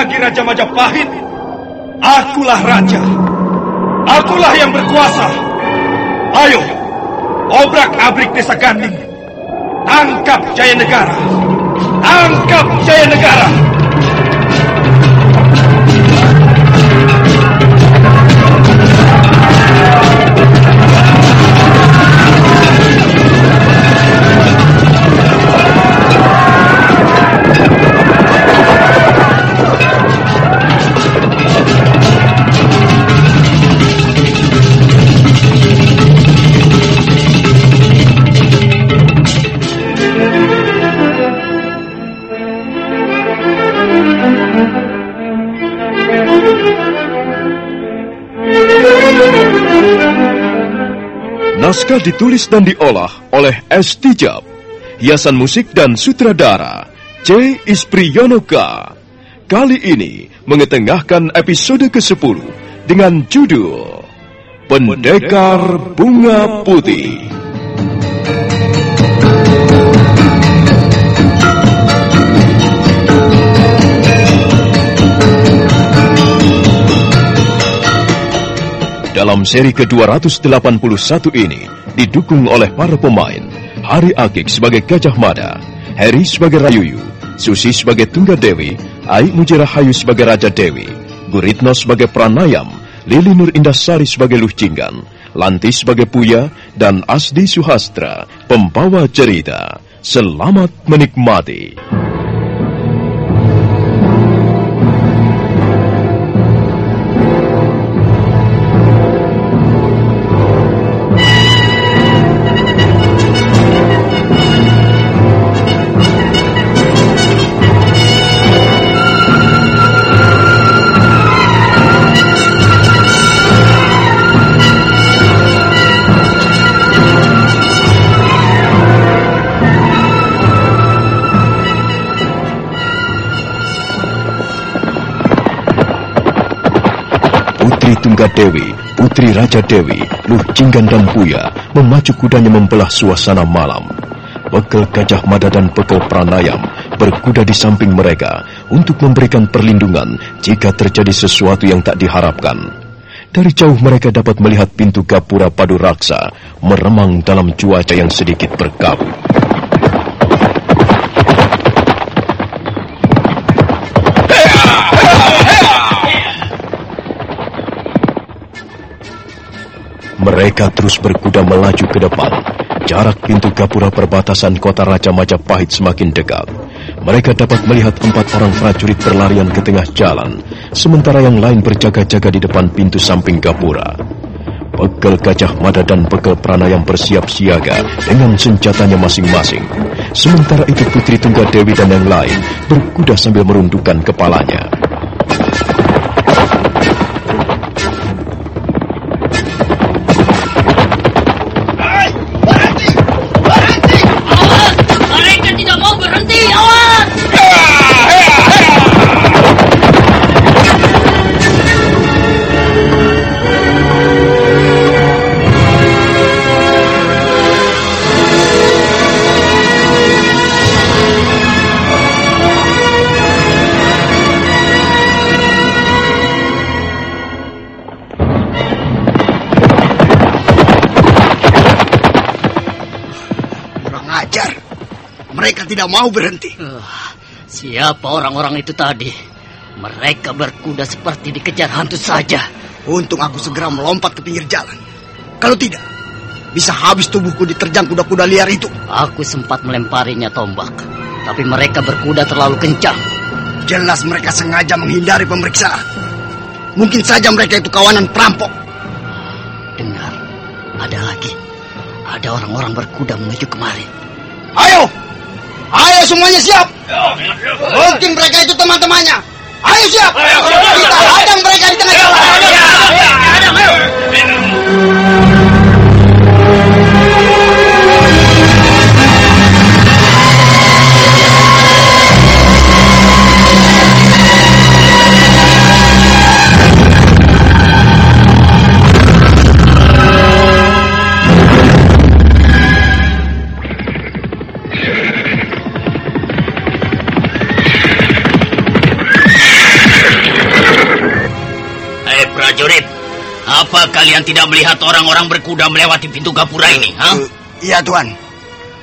Lagi Raja Majapahit. Akulah raja. Akulah yang berkuasa. Ayo, obrak-abrik desa Ganding. Tangkap Jaya Negara. Tangkap Jaya Negara. Naskah ditulis dan diolah oleh S. Tijab. Hiasan musik dan sutradara C. Ispriyonoka. Kali ini mengetengahkan episode ke-10 dengan judul Pendekar Bunga Putih. Dalam seri ke-281 ini, didukung oleh para pemain, Hari Akik sebagai Gajah Mada, Heri sebagai Rayuyu, Susi sebagai Tunggadewi, Aik Mujirahayu sebagai Raja Dewi, Guritno sebagai Pranayam, Lili Nur Indasari sebagai Luh Jinggan, Lanti sebagai Puya, dan Asdi Suhastra, pembawa cerita. Selamat menikmati. Dewi, putri Raja Dewi, Luh Jinggan dan Buya memacu kudanya membelah suasana malam. Bekel Gajah Mada dan Bekel Pranayam berkuda di samping mereka untuk memberikan perlindungan jika terjadi sesuatu yang tak diharapkan. Dari jauh mereka dapat melihat pintu gapura padu raksa meremang dalam cuaca yang sedikit berkabut. Mereka terus berkuda melaju ke depan. Jarak pintu gapura perbatasan kota Raja Majapahit semakin dekat. Mereka dapat melihat empat orang prajurit berlarian ke tengah jalan, sementara yang lain berjaga-jaga di depan pintu samping gapura. Pegel Gajah Mada dan Pegel yang bersiap siaga dengan senjatanya masing-masing. Sementara itu Putri Tunggadewi dan yang lain berkuda sambil merundukkan kepalanya. Tidak mau berhenti. Uh, siapa orang-orang itu tadi? Mereka berkuda seperti dikejar hantu saja. Untung aku segera melompat ke pinggir jalan. Kalau tidak, bisa habis tubuhku diterjang kuda-kuda liar itu. Aku sempat melemparinya tombak, tapi mereka berkuda terlalu kencang. Jelas mereka sengaja menghindari pemeriksaan. Mungkin saja mereka itu kawanan perampok. Dengar, ada lagi. Ada orang-orang berkuda menuju kemari. Ayo! Ayo semuanya siap! Mungkin mereka itu teman-temannya. Ayo siap! Kita hadang mereka di tengah jalan. Hei kalian tidak melihat orang-orang berkuda melewati pintu gapura ini? Ha? Uh, iya Tuan.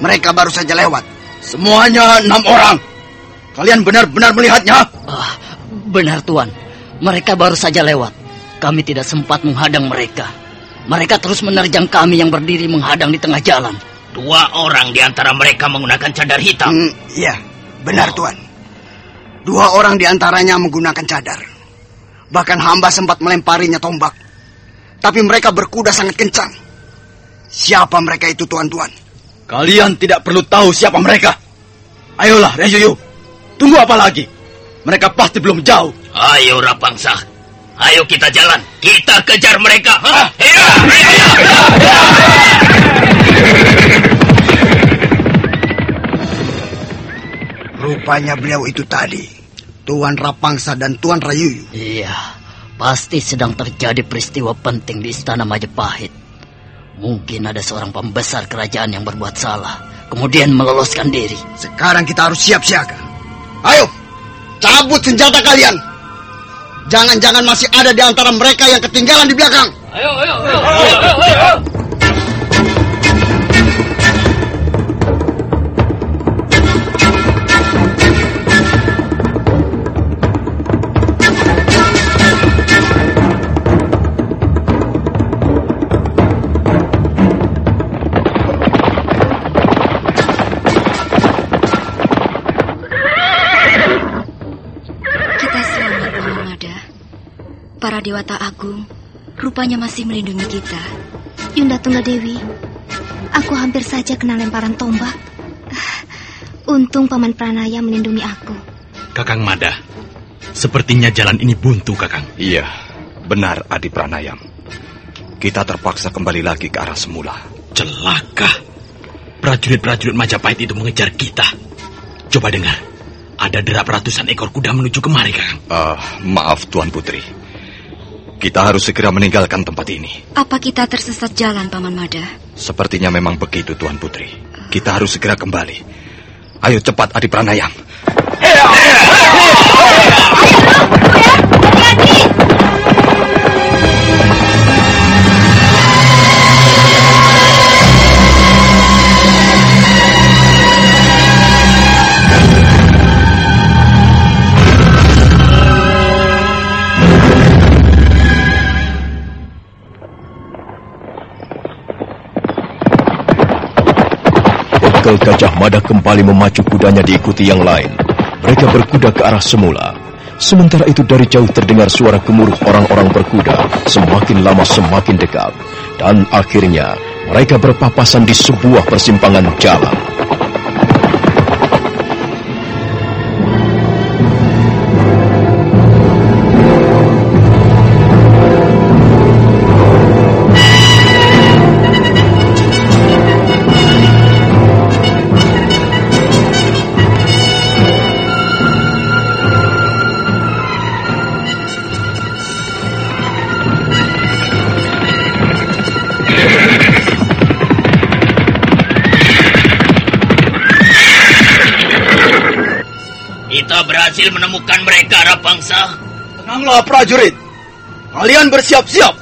Mereka baru saja lewat. Semuanya enam orang. Kalian benar-benar melihatnya? Ah, benar Tuan, mereka baru saja lewat. Kami tidak sempat menghadang mereka. Mereka terus menerjang kami yang berdiri menghadang di tengah jalan. Dua orang di antara mereka menggunakan cadar hitam. Hmm, iya, benar Tuan. Dua orang di antaranya menggunakan cadar. Bahkan hamba sempat melemparinya tombak. Tapi mereka berkuda sangat kencang. Siapa mereka itu tuan-tuan? Kalian tidak perlu tahu siapa mereka. Ayolah, Reyuyu. Tunggu apa lagi? Mereka pasti belum jauh. Ayo Rapangsa, ayo kita jalan. Kita kejar mereka. Iya, Rupanya beliau itu tadi. Tuan Rapangsa dan Tuan Rayuyu. Iya, pasti sedang terjadi peristiwa penting di istana Majapahit. Mungkin ada seorang pembesar kerajaan yang berbuat salah, kemudian meloloskan diri. Sekarang kita harus siap siaga. Ayo, cabut senjata kalian. Jangan-jangan masih ada di antara mereka yang ketinggalan di belakang. Ayo, ayo, ayo, ayo, ayo, ayo. Kita Para Dewata Agung rupanya masih melindungi kita. Yunda Tunggadewi, aku hampir saja kena lemparan tombak. Untung Paman Pranaya melindungi aku. Kakang Mada, sepertinya jalan ini buntu, Kakang. Iya, benar Adi Pranayam. Kita terpaksa kembali lagi ke arah semula. Celaka. Prajurit-prajurit Majapahit itu mengejar kita. Coba dengar. Ada derap ratusan ekor kuda menuju kemari, Kakang. Ah, maaf Tuan Putri. Kita harus segera meninggalkan tempat ini. Apa kita tersesat jalan, Paman Mada? Sepertinya memang begitu Tuan Putri. Kita harus segera kembali. Ayo cepat Adi Pranayam. Bekel Gajah Mada kembali memacu kudanya diikuti yang lain. Mereka berkuda ke arah semula. Sementara itu dari jauh terdengar suara gemuruh orang-orang berkuda semakin lama semakin dekat. Dan akhirnya mereka berpapasan di sebuah persimpangan jalan. Prajurit. Kalian bersiap-siap.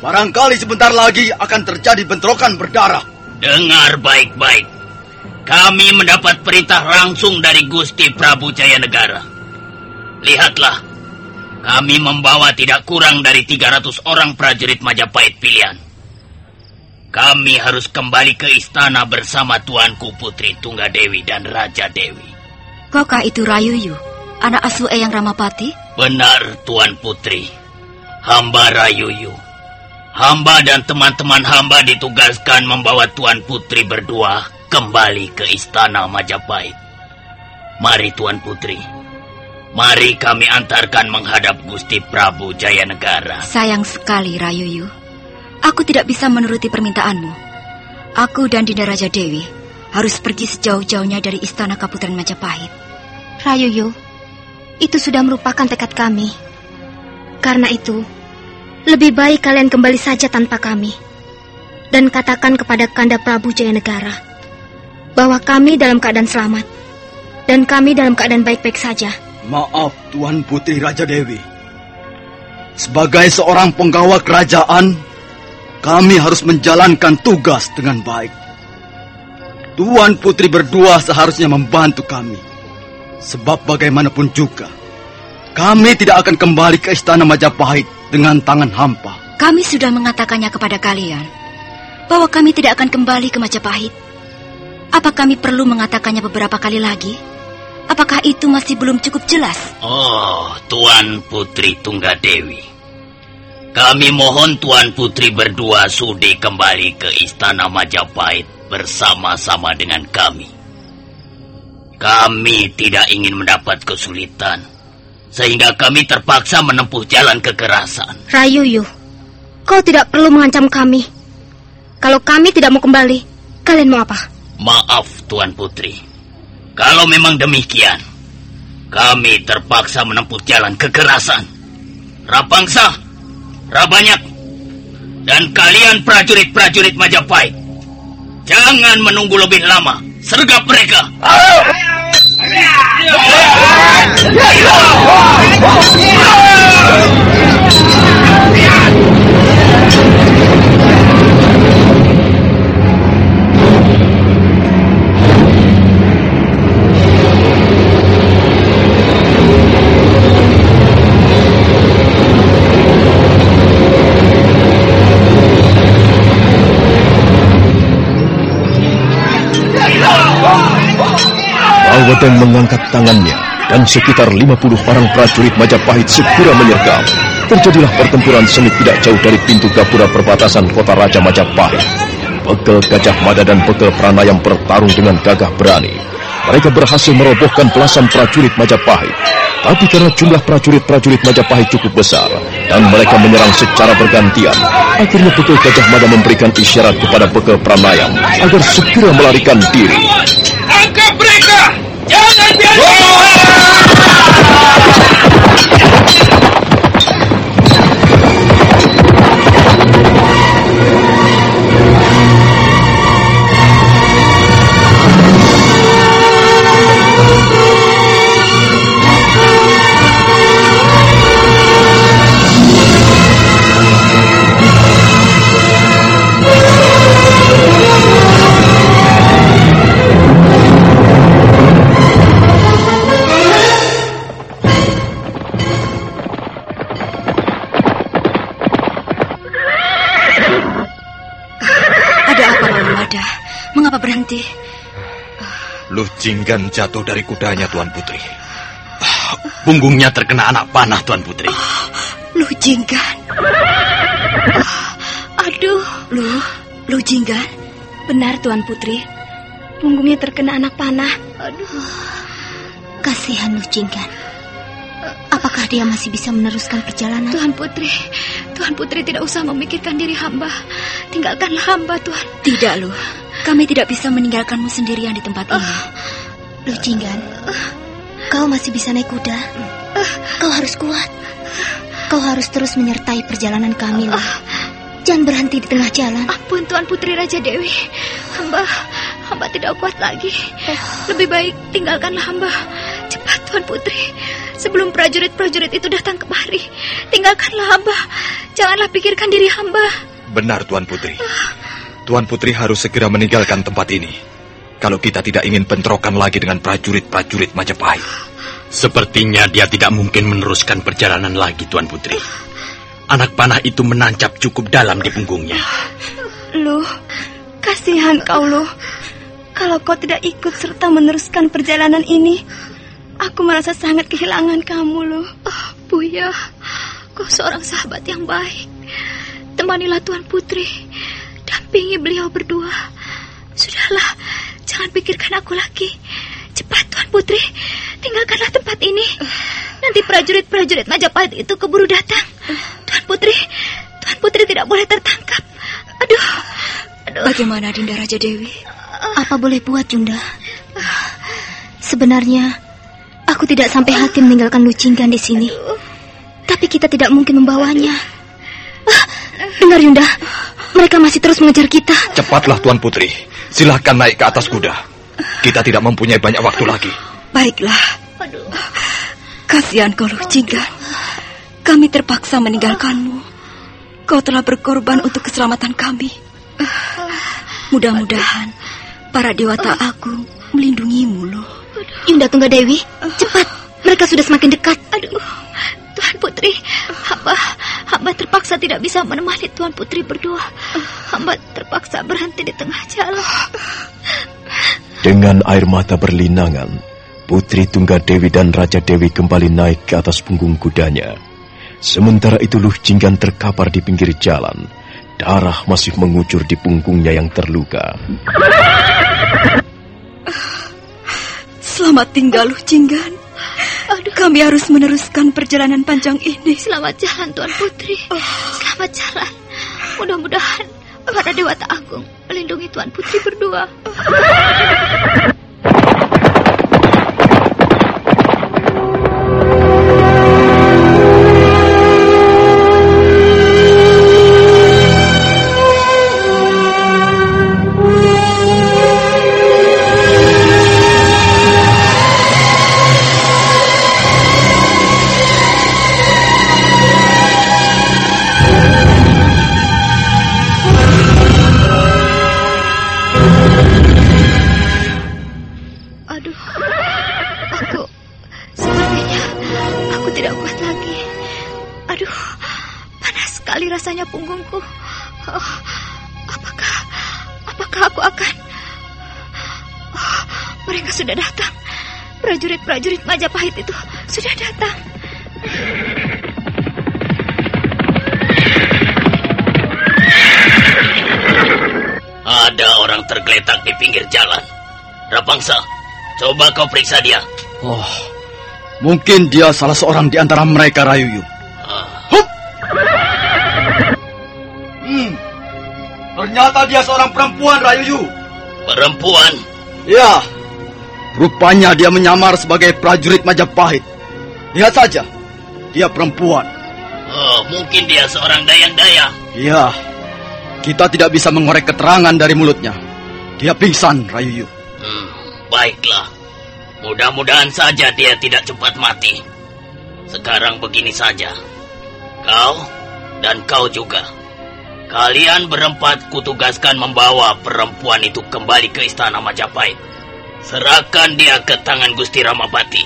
Barangkali sebentar lagi akan terjadi bentrokan berdarah. Dengar baik-baik. Kami mendapat perintah langsung dari Gusti Prabu Jayanegara. Lihatlah, kami membawa tidak kurang dari 300 orang prajurit Majapahit pilihan. Kami harus kembali ke istana bersama Tuanku Putri Tunggadewi dan Raja Dewi. Kokah itu Rayuyu, anak asuh Eyang Ramapati? Benar, Tuan Putri. Hamba Rayuyu. Hamba dan teman-teman hamba ditugaskan membawa Tuan Putri berdua kembali ke istana Majapahit. Mari Tuan Putri. Mari kami antarkan menghadap Gusti Prabu Jayanegara. Sayang sekali, Rayuyu. Aku tidak bisa menuruti permintaanmu. Aku dan Dinda Raja Dewi harus pergi sejauh-jauhnya dari istana Kaputan Majapahit. Rayuyu, itu sudah merupakan tekad kami. Karena itu, lebih baik kalian kembali saja tanpa kami. Dan katakan kepada Kanda Prabu Jayanegara bahwa kami dalam keadaan selamat dan kami dalam keadaan baik-baik saja. Maaf, Tuan Putri Raja Dewi. Sebagai seorang penggawa kerajaan, kami harus menjalankan tugas dengan baik. Tuan Putri berdua seharusnya membantu kami. Sebab bagaimanapun juga, kami tidak akan kembali ke istana Majapahit dengan tangan hampa. Kami sudah mengatakannya kepada kalian bahwa kami tidak akan kembali ke Majapahit. Apa kami perlu mengatakannya beberapa kali lagi? Apakah itu masih belum cukup jelas? Oh, Tuan Putri Tunggadewi. Kami mohon Tuan Putri berdua sudi kembali ke Istana Majapahit bersama-sama dengan kami. Kami tidak ingin mendapat kesulitan, sehingga kami terpaksa menempuh jalan kekerasan. Rayuyu, kau tidak perlu mengancam kami. Kalau kami tidak mau kembali, kalian mau apa? Maaf, Tuan Putri. Kalau memang demikian, kami terpaksa menempuh jalan kekerasan. Rapangsa, Rabanyak, dan kalian prajurit-prajurit Majapahit, jangan menunggu lebih lama. Sergap mereka. Yeah! Yeah! Yeah! Rawedeng mengangkat tangannya dan sekitar 50 orang prajurit Majapahit segera menyergap. Terjadilah pertempuran sengit tidak jauh dari pintu gapura perbatasan kota Raja Majapahit. Pegel Gajah Mada dan Pegel Pranayam bertarung dengan gagah berani. Mereka berhasil merobohkan belasan prajurit Majapahit. Tapi karena jumlah prajurit-prajurit Majapahit cukup besar dan mereka menyerang secara bergantian, akhirnya Pegel Gajah Mada memberikan isyarat kepada Pegel Pranayam agar segera melarikan diri. Angkat! Jangan biarkan! Ada Jinggan jatuh dari kudanya, Tuan Putri. Ah, Punggungnya terkena anak panah, Tuan Putri. Lu Jinggan. Aduh, Lu, Lu Jinggan. Benar, Tuan Putri. Punggungnya terkena anak panah. Aduh. Kasihan Lu Jinggan. Apakah dia masih bisa meneruskan perjalanan? Tuhan Putri, Tuhan Putri tidak usah memikirkan diri hamba. Tinggalkanlah hamba, Tuhan. Tidak, Lu. Kami tidak bisa meninggalkanmu sendirian di tempat ini. Lu Jinggan, kau masih bisa naik kuda. Kau harus kuat. Kau harus terus menyertai perjalanan kami, Lu. Jangan berhenti di tengah jalan. Ampun, Tuan Putri Raja Dewi. Hamba, hamba tidak kuat lagi. Lebih baik tinggalkanlah hamba. Cepat, Tuan Putri. Sebelum prajurit-prajurit itu datang kemari. Tinggalkanlah hamba. Janganlah pikirkan diri hamba. Benar, Tuan Putri. Tuan Putri harus segera meninggalkan tempat ini. kalau kita tidak ingin bentrokan lagi dengan prajurit-prajurit Majapahit. Sepertinya dia tidak mungkin meneruskan perjalanan lagi, Tuan Putri. Anak panah itu menancap cukup dalam di punggungnya. Loh, kasihan kau loh. Kalau kau tidak ikut serta meneruskan perjalanan ini, aku merasa sangat kehilangan kamu loh. Oh, Buya, kau seorang sahabat yang baik. Temanilah Tuan Putri, dampingi beliau berdua. Sudahlah, jangan pikirkan aku lagi. Cepat Tuan Putri, tinggalkanlah tempat ini. Nanti prajurit-prajurit Majapahit itu keburu datang. Tuan Putri, Tuan Putri tidak boleh tertangkap. Aduh, aduh. Bagaimana Dinda Raja Dewi? Apa boleh buat, Yunda? Sebenarnya, aku tidak sampai hati meninggalkan Lucinggan di sini. Tapi kita tidak mungkin membawanya. Ah, dengar, Yunda. Mereka masih terus mengejar kita. Cepatlah, Tuan Putri. Silahkan naik ke atas kuda. Kita tidak mempunyai banyak waktu lagi. Baiklah. Kasihan kau, Lucinggan. Kami terpaksa meninggalkanmu. Kau telah berkorban untuk keselamatan kami. Mudah-mudahan para dewata agung melindungimu loh. Yunda Tunggadewi, cepat. Mereka sudah semakin dekat. Aduh, Tuan Putri, hamba, hamba terpaksa tidak bisa menemani Tuan Putri berdua. Hamba terpaksa berhenti di tengah jalan. Dengan air mata berlinangan, Putri Tunggadewi dan Raja Dewi kembali naik ke atas punggung kudanya. Sementara itu Luh Jinggan terkapar di pinggir jalan. Darah masih mengucur di punggungnya yang terluka. Selamat tinggal, Luh Jinggan. Kami harus meneruskan perjalanan panjang ini. Selamat jalan, Tuan Putri. Selamat jalan. Mudah-mudahan para dewata agung melindungi Tuan Putri berdua. sekali rasanya punggungku. Oh, apakah, apakah aku akan? Oh, mereka sudah datang. Prajurit-prajurit Majapahit itu sudah datang. Ada orang tergeletak di pinggir jalan. Rapangsa, coba kau periksa dia. Oh, mungkin dia salah seorang di antara mereka, Rayuyu. Ternyata dia seorang perempuan, Rayuyu. Perempuan? Ya, rupanya dia menyamar sebagai prajurit Majapahit. Lihat saja, dia perempuan. Oh, mungkin dia seorang dayang-dayang. Ya, kita tidak bisa mengorek keterangan dari mulutnya. Dia pingsan, Rayuyu. Hmm, baiklah. Mudah-mudahan saja dia tidak cepat mati. Sekarang begini saja. Kau dan kau juga. Kalian berempat kutugaskan membawa perempuan itu kembali ke istana Majapahit. Serahkan dia ke tangan Gusti Ramapati.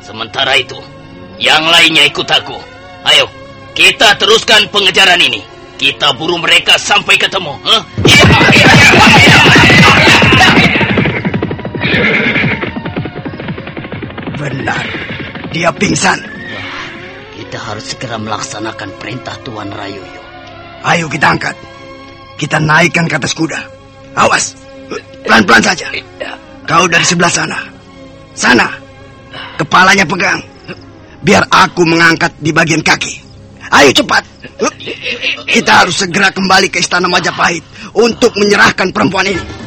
Sementara itu, yang lainnya ikut aku. Ayo, kita teruskan pengejaran ini. Kita buru mereka sampai ketemu. Huh? Benar, dia pingsan. Kita harus segera melaksanakan perintah Tuan Rayuyu. Ayo kita angkat. Kita naikkan ke atas kuda. Awas, pelan-pelan saja. Kau dari sebelah sana. Sana, kepalanya pegang. Biar aku mengangkat di bagian kaki. Ayo cepat. Kita harus segera kembali ke istana Majapahit untuk menyerahkan perempuan ini.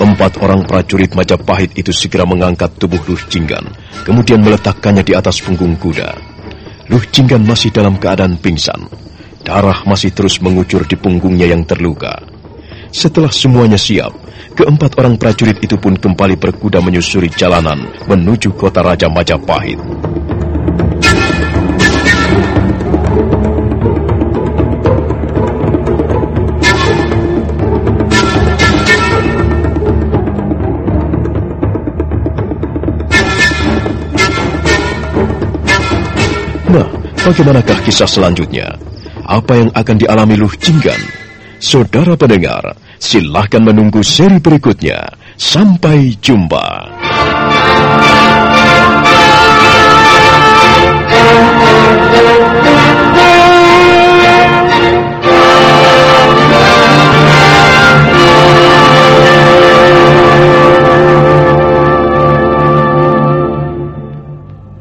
Keempat orang prajurit Majapahit itu segera mengangkat tubuh Luh Jinggan, kemudian meletakkannya di atas punggung kuda. Luh Jinggan masih dalam keadaan pingsan. Darah masih terus mengucur di punggungnya yang terluka. Setelah semuanya siap, keempat orang prajurit itu pun kembali berkuda menyusuri jalanan menuju kota Raja Majapahit. Bagaimanakah kisah selanjutnya? Apa yang akan dialami Luh Jinggan? Saudara pendengar, silahkan menunggu seri berikutnya. Sampai jumpa.